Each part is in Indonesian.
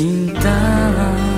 经淡了。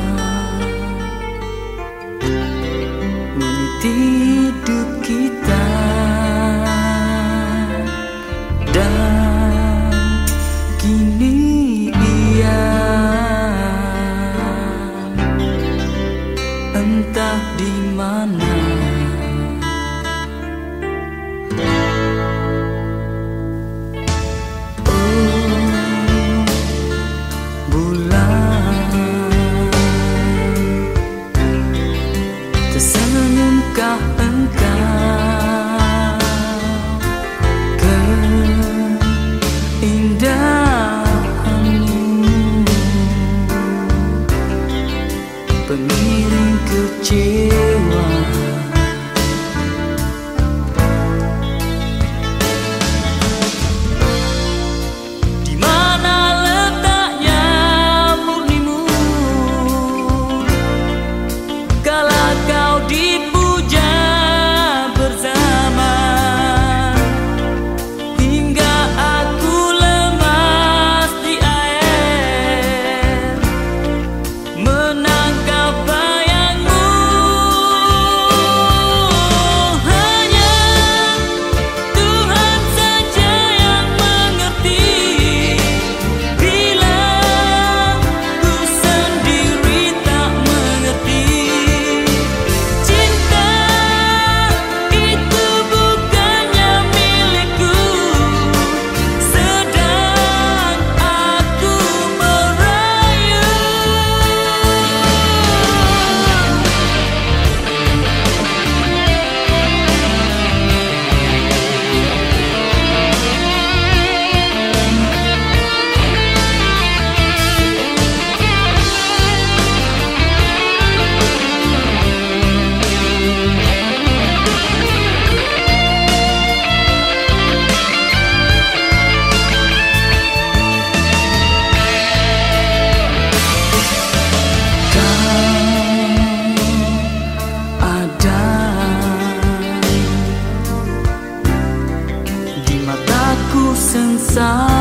sun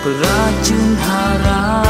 Peracun harap